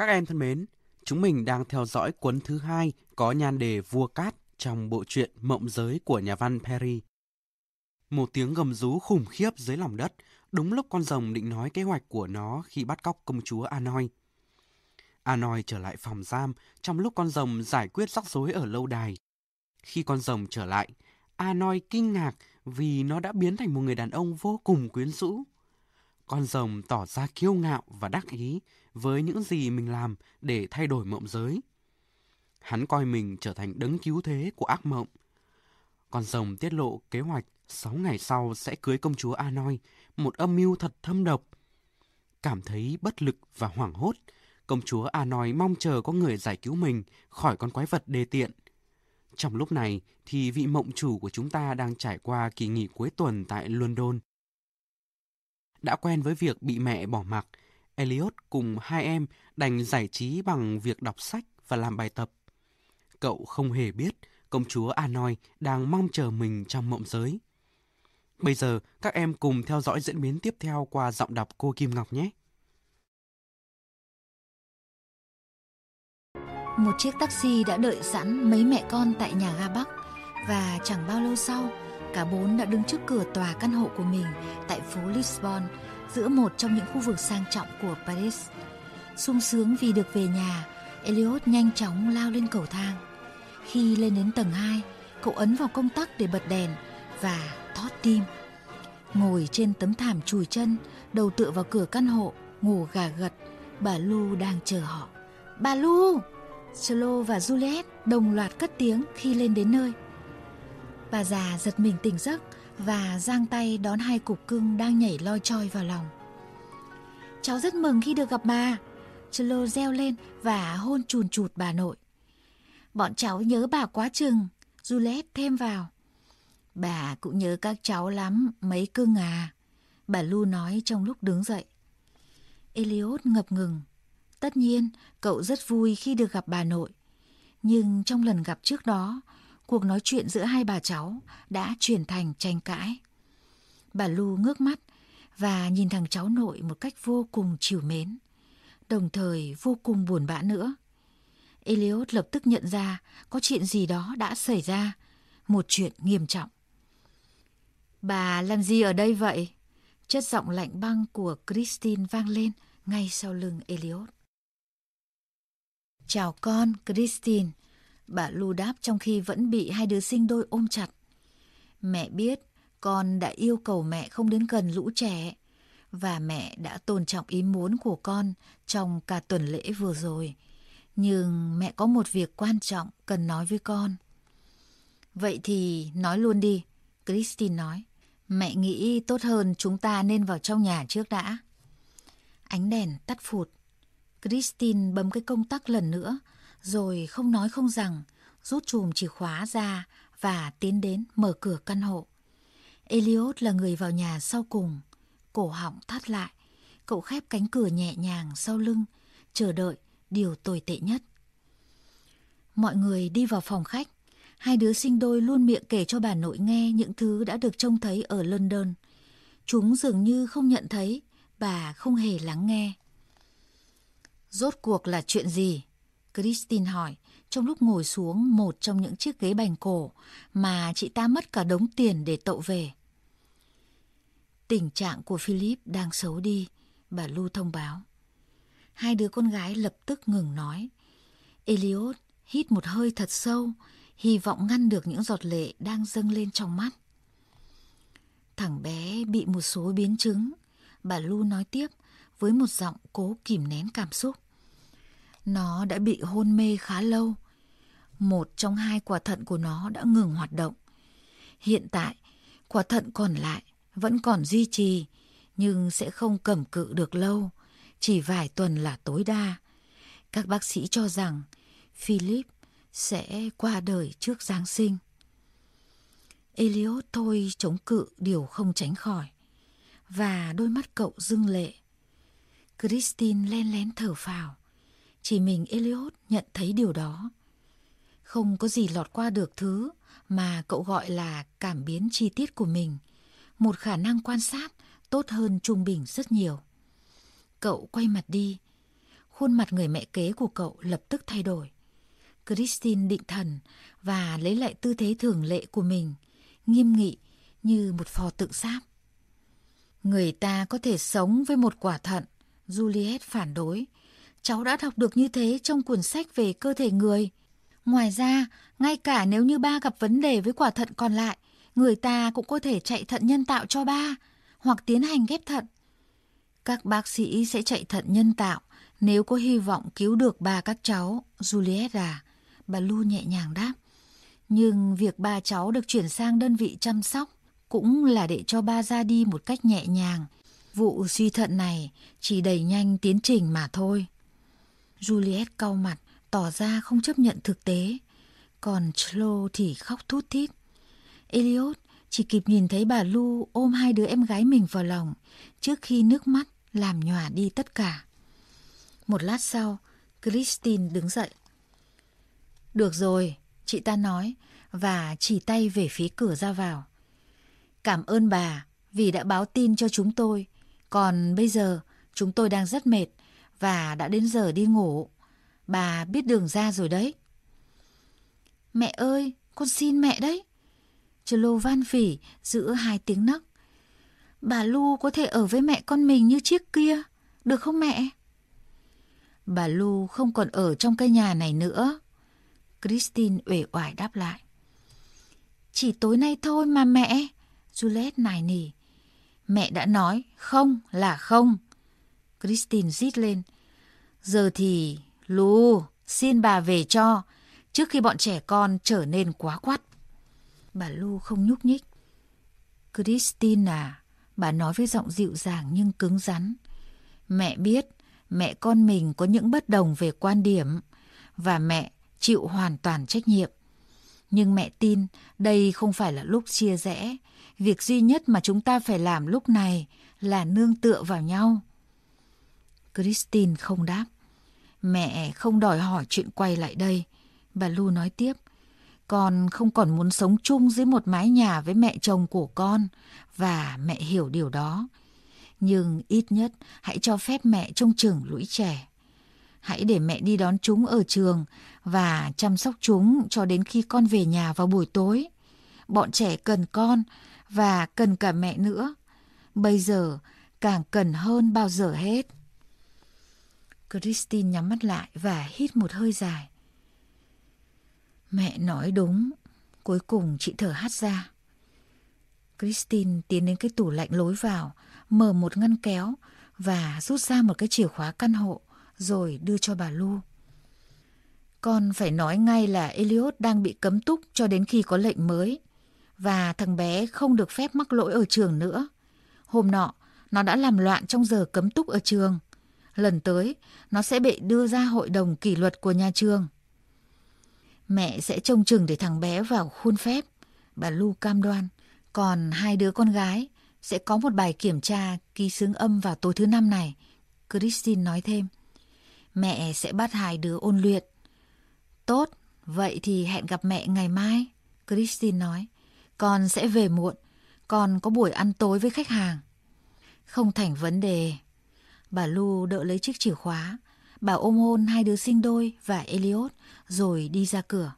Các em thân mến, chúng mình đang theo dõi cuốn thứ hai có nhan đề Vua Cát trong bộ truyện Mộng Giới của nhà văn Perry. Một tiếng gầm rú khủng khiếp dưới lòng đất, đúng lúc con rồng định nói kế hoạch của nó khi bắt cóc công chúa Anoi. Anoi trở lại phòng giam trong lúc con rồng giải quyết rắc rối ở lâu đài. Khi con rồng trở lại, Anoi kinh ngạc vì nó đã biến thành một người đàn ông vô cùng quyến rũ. Con rồng tỏ ra kiêu ngạo và đắc ý với những gì mình làm để thay đổi mộng giới. Hắn coi mình trở thành đấng cứu thế của ác mộng. Con rồng tiết lộ kế hoạch 6 ngày sau sẽ cưới công chúa Anoi, một âm mưu thật thâm độc. Cảm thấy bất lực và hoảng hốt, công chúa Anoi mong chờ có người giải cứu mình khỏi con quái vật đề tiện. Trong lúc này thì vị mộng chủ của chúng ta đang trải qua kỳ nghỉ cuối tuần tại London. Đã quen với việc bị mẹ bỏ mặc, Elliot cùng hai em đành giải trí bằng việc đọc sách và làm bài tập. Cậu không hề biết công chúa Anoi đang mong chờ mình trong mộng giới. Bây giờ, các em cùng theo dõi diễn biến tiếp theo qua giọng đọc cô Kim Ngọc nhé. Một chiếc taxi đã đợi sẵn mấy mẹ con tại nhà ga Bắc và chẳng bao lâu sau, cả bốn đã đứng trước cửa tòa căn hộ của mình tại phố Lisbon, giữa một trong những khu vực sang trọng của Paris. sung sướng vì được về nhà, Elliot nhanh chóng lao lên cầu thang. Khi lên đến tầng 2, cậu ấn vào công tắc để bật đèn và thót tim. Ngồi trên tấm thảm chùi chân, đầu tựa vào cửa căn hộ, ngủ gà gật, bà Lu đang chờ họ. Bà Lu! Slo và Juliet đồng loạt cất tiếng khi lên đến nơi. Bà già giật mình tỉnh giấc và giang tay đón hai cục cưng đang nhảy loi choi vào lòng. Cháu rất mừng khi được gặp bà. Chlo reo lên và hôn chùn chụt bà nội. Bọn cháu nhớ bà quá chừng, Juliet thêm vào. Bà cũng nhớ các cháu lắm, mấy cưng à. Bà Lu nói trong lúc đứng dậy. Eliot ngập ngừng. Tất nhiên, cậu rất vui khi được gặp bà nội. Nhưng trong lần gặp trước đó, cuộc nói chuyện giữa hai bà cháu đã chuyển thành tranh cãi. Bà Lu ngước mắt và nhìn thằng cháu nội một cách vô cùng chiều mến, đồng thời vô cùng buồn bã nữa. Eliot lập tức nhận ra có chuyện gì đó đã xảy ra, một chuyện nghiêm trọng. Bà làm gì ở đây vậy? Chất giọng lạnh băng của Christine vang lên ngay sau lưng Eliot. Chào con, Christine. Bà Lu đáp trong khi vẫn bị hai đứa sinh đôi ôm chặt. Mẹ biết con đã yêu cầu mẹ không đến gần lũ trẻ và mẹ đã tôn trọng ý muốn của con trong cả tuần lễ vừa rồi. Nhưng mẹ có một việc quan trọng cần nói với con. Vậy thì nói luôn đi, Christine nói. Mẹ nghĩ tốt hơn chúng ta nên vào trong nhà trước đã. Ánh đèn tắt phụt. Christine bấm cái công tắc lần nữa, rồi không nói không rằng, rút chùm chìa khóa ra và tiến đến mở cửa căn hộ. Elliot là người vào nhà sau cùng, cổ họng thắt lại, cậu khép cánh cửa nhẹ nhàng sau lưng, chờ đợi điều tồi tệ nhất. Mọi người đi vào phòng khách, hai đứa sinh đôi luôn miệng kể cho bà nội nghe những thứ đã được trông thấy ở London. Chúng dường như không nhận thấy, bà không hề lắng nghe. Rốt cuộc là chuyện gì? Christine hỏi, trong lúc ngồi xuống một trong những chiếc ghế bành cổ mà chị ta mất cả đống tiền để tậu về. Tình trạng của Philip đang xấu đi, bà Lu thông báo. Hai đứa con gái lập tức ngừng nói. Elliot hít một hơi thật sâu, hy vọng ngăn được những giọt lệ đang dâng lên trong mắt. Thằng bé bị một số biến chứng, bà Lu nói tiếp với một giọng cố kìm nén cảm xúc. Nó đã bị hôn mê khá lâu. Một trong hai quả thận của nó đã ngừng hoạt động. Hiện tại, quả thận còn lại vẫn còn duy trì, nhưng sẽ không cầm cự được lâu, chỉ vài tuần là tối đa. Các bác sĩ cho rằng Philip sẽ qua đời trước Giáng sinh. Elliot thôi chống cự điều không tránh khỏi, và đôi mắt cậu dưng lệ. Christine len lén thở phào. Chỉ mình Elliot nhận thấy điều đó. Không có gì lọt qua được thứ mà cậu gọi là cảm biến chi tiết của mình, một khả năng quan sát tốt hơn trung bình rất nhiều. Cậu quay mặt đi. khuôn mặt người mẹ kế của cậu lập tức thay đổi. Christine định thần và lấy lại tư thế thường lệ của mình, nghiêm nghị như một phò tượng sáp. Người ta có thể sống với một quả thận, Juliet phản đối. Cháu đã đọc được như thế trong cuốn sách về cơ thể người. Ngoài ra, ngay cả nếu như ba gặp vấn đề với quả thận còn lại, người ta cũng có thể chạy thận nhân tạo cho ba, hoặc tiến hành ghép thận. Các bác sĩ sẽ chạy thận nhân tạo nếu có hy vọng cứu được ba các cháu, Juliet à, bà Lu nhẹ nhàng đáp. Nhưng việc ba cháu được chuyển sang đơn vị chăm sóc cũng là để cho ba ra đi một cách nhẹ nhàng. Vụ suy thận này chỉ đẩy nhanh tiến trình mà thôi. Juliet cau mặt, tỏ ra không chấp nhận thực tế. Còn Chlo thì khóc thút thít. Elliot chỉ kịp nhìn thấy bà Lu ôm hai đứa em gái mình vào lòng trước khi nước mắt làm nhòa đi tất cả. Một lát sau, Christine đứng dậy. Được rồi, chị ta nói và chỉ tay về phía cửa ra vào. Cảm ơn bà vì đã báo tin cho chúng tôi. Còn bây giờ chúng tôi đang rất mệt và đã đến giờ đi ngủ. Bà biết đường ra rồi đấy. Mẹ ơi, con xin mẹ đấy. Chơ lô van phỉ giữa hai tiếng nấc. Bà Lu có thể ở với mẹ con mình như chiếc kia, được không mẹ? Bà Lu không còn ở trong cái nhà này nữa. Christine uể oải đáp lại. Chỉ tối nay thôi mà mẹ. Juliet nài nỉ. Mẹ đã nói không là không. Christine rít lên. Giờ thì, Lu, xin bà về cho, trước khi bọn trẻ con trở nên quá quắt. Bà Lu không nhúc nhích. Christine à, bà nói với giọng dịu dàng nhưng cứng rắn. Mẹ biết mẹ con mình có những bất đồng về quan điểm và mẹ chịu hoàn toàn trách nhiệm. Nhưng mẹ tin đây không phải là lúc chia rẽ. Việc duy nhất mà chúng ta phải làm lúc này là nương tựa vào nhau. Christine không đáp. Mẹ không đòi hỏi chuyện quay lại đây. Bà Lu nói tiếp. Con không còn muốn sống chung dưới một mái nhà với mẹ chồng của con, và mẹ hiểu điều đó. Nhưng ít nhất, hãy cho phép mẹ trông chừng lũy trẻ. Hãy để mẹ đi đón chúng ở trường và chăm sóc chúng cho đến khi con về nhà vào buổi tối. Bọn trẻ cần con và cần cả mẹ nữa. Bây giờ, càng cần hơn bao giờ hết. Christine nhắm mắt lại và hít một hơi dài. Mẹ nói đúng. Cuối cùng chị thở hắt ra. Christine tiến đến cái tủ lạnh lối vào, mở một ngăn kéo và rút ra một cái chìa khóa căn hộ rồi đưa cho bà Lu. Con phải nói ngay là Elliot đang bị cấm túc cho đến khi có lệnh mới. Và thằng bé không được phép mắc lỗi ở trường nữa. Hôm nọ, nó đã làm loạn trong giờ cấm túc ở trường. Lần tới, nó sẽ bị đưa ra hội đồng kỷ luật của nhà trường. Mẹ sẽ trông chừng để thằng bé vào khuôn phép. Bà Lu cam đoan. Còn hai đứa con gái sẽ có một bài kiểm tra ký xướng âm vào tối thứ năm này. Christine nói thêm. Mẹ sẽ bắt hai đứa ôn luyện. Tốt, vậy thì hẹn gặp mẹ ngày mai. Christine nói. Con sẽ về muộn. Con có buổi ăn tối với khách hàng. Không thành vấn đề. Bà Lu đỡ lấy chiếc chìa khóa. Bà ôm hôn hai đứa sinh đôi và Elliot rồi đi ra cửa.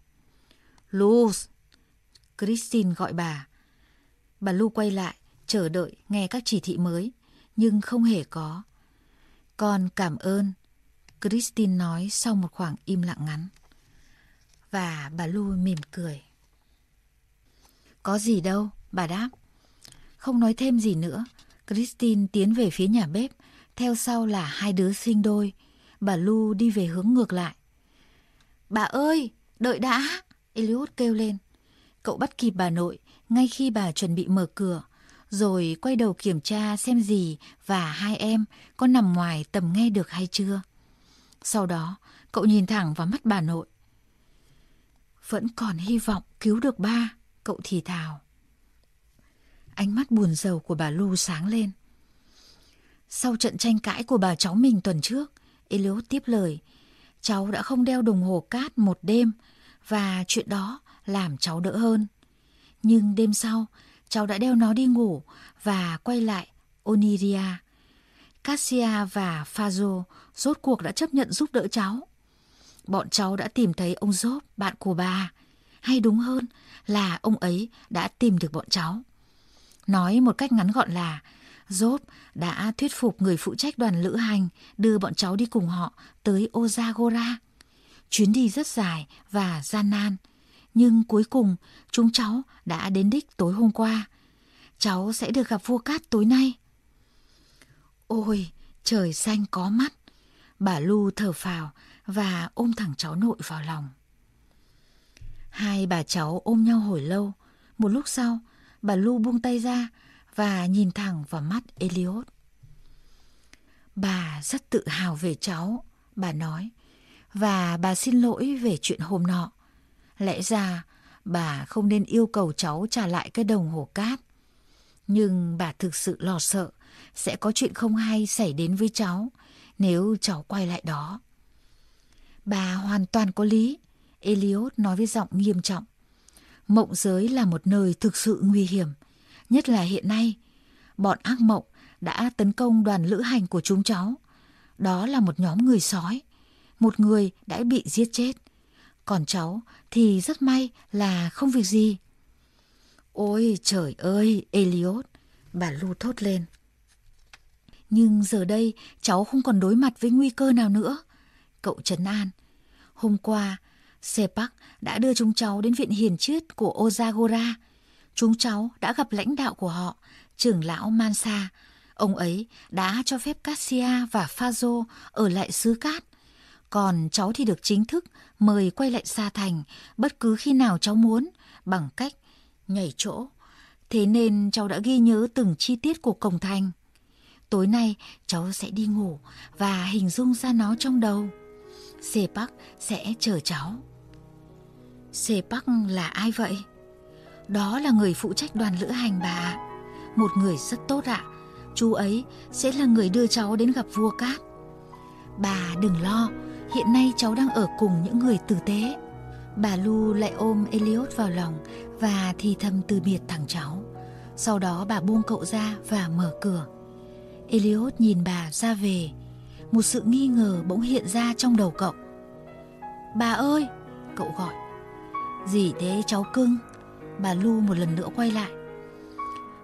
Luz! Christine gọi bà. Bà Lu quay lại, chờ đợi nghe các chỉ thị mới, nhưng không hề có. Con cảm ơn, Christine nói sau một khoảng im lặng ngắn. Và bà Lu mỉm cười. Có gì đâu, bà đáp. Không nói thêm gì nữa, Christine tiến về phía nhà bếp, theo sau là hai đứa sinh đôi. Bà Lu đi về hướng ngược lại. Bà ơi, đợi đã! Elliot kêu lên. Cậu bắt kịp bà nội ngay khi bà chuẩn bị mở cửa, rồi quay đầu kiểm tra xem gì và hai em có nằm ngoài tầm nghe được hay chưa. Sau đó, cậu nhìn thẳng vào mắt bà nội. Vẫn còn hy vọng cứu được ba, cậu thì thào. Ánh mắt buồn rầu của bà Lu sáng lên. Sau trận tranh cãi của bà cháu mình tuần trước, Eliot tiếp lời, cháu đã không đeo đồng hồ cát một đêm và chuyện đó làm cháu đỡ hơn. Nhưng đêm sau, cháu đã đeo nó đi ngủ và quay lại Oniria. Cassia và Fazo rốt cuộc đã chấp nhận giúp đỡ cháu. Bọn cháu đã tìm thấy ông Job, bạn của bà. Hay đúng hơn là ông ấy đã tìm được bọn cháu. Nói một cách ngắn gọn là Job đã thuyết phục người phụ trách đoàn lữ hành đưa bọn cháu đi cùng họ tới Ozagora. Chuyến đi rất dài và gian nan, nhưng cuối cùng chúng cháu đã đến đích tối hôm qua. Cháu sẽ được gặp vua cát tối nay. Ôi, trời xanh có mắt. Bà Lu thở phào và ôm thẳng cháu nội vào lòng. Hai bà cháu ôm nhau hồi lâu. Một lúc sau, bà Lu buông tay ra và nhìn thẳng vào mắt Elliot. Bà rất tự hào về cháu, bà nói, và bà xin lỗi về chuyện hôm nọ. Lẽ ra bà không nên yêu cầu cháu trả lại cái đồng hồ cát. Nhưng bà thực sự lo sợ sẽ có chuyện không hay xảy đến với cháu nếu cháu quay lại đó. Bà hoàn toàn có lý, Eliot nói với giọng nghiêm trọng. Mộng giới là một nơi thực sự nguy hiểm, nhất là hiện nay. Bọn ác mộng đã tấn công đoàn lữ hành của chúng cháu. Đó là một nhóm người sói. Một người đã bị giết chết. Còn cháu thì rất may là không việc gì. Ôi trời ơi, Eliot, bà Lu thốt lên. Nhưng giờ đây cháu không còn đối mặt với nguy cơ nào nữa. Cậu trấn an. Hôm qua, Sepak đã đưa chúng cháu đến viện hiền triết của Ozagora. Chúng cháu đã gặp lãnh đạo của họ, trưởng lão Mansa. Ông ấy đã cho phép Cassia và Phazo ở lại xứ cát. Còn cháu thì được chính thức mời quay lại Sa Thành bất cứ khi nào cháu muốn bằng cách nhảy chỗ. Thế nên cháu đã ghi nhớ từng chi tiết của cổng thành. Tối nay cháu sẽ đi ngủ và hình dung ra nó trong đầu. Sepak sẽ chờ cháu. Sepak là ai vậy? Đó là người phụ trách đoàn lữ hành bà Một người rất tốt ạ. Chú ấy sẽ là người đưa cháu đến gặp vua cát. Bà đừng lo, hiện nay cháu đang ở cùng những người tử tế. Bà Lu lại ôm Elliot vào lòng và thì thầm từ biệt thằng cháu. Sau đó bà buông cậu ra và mở cửa. Elliot nhìn bà ra về. Một sự nghi ngờ bỗng hiện ra trong đầu cậu. Bà ơi! Cậu gọi. Gì thế cháu cưng? Bà Lu một lần nữa quay lại.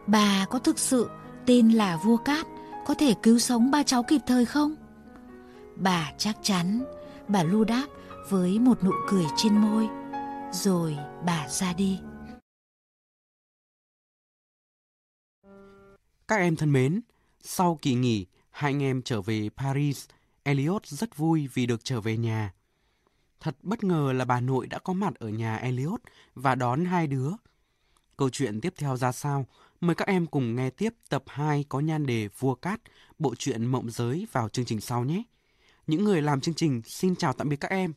Bà có thực sự tên là vua cát có thể cứu sống ba cháu kịp thời không? Bà chắc chắn, bà Lu đáp với một nụ cười trên môi. Rồi bà ra đi. Các em thân mến, sau kỳ nghỉ, hai anh em trở về Paris. Elliot rất vui vì được trở về nhà. Thật bất ngờ là bà nội đã có mặt ở nhà Elliot và đón hai đứa. Câu chuyện tiếp theo ra sao? Mời các em cùng nghe tiếp tập 2 có nhan đề Vua Cát, bộ truyện Mộng Giới vào chương trình sau nhé. Những người làm chương trình xin chào tạm biệt các em.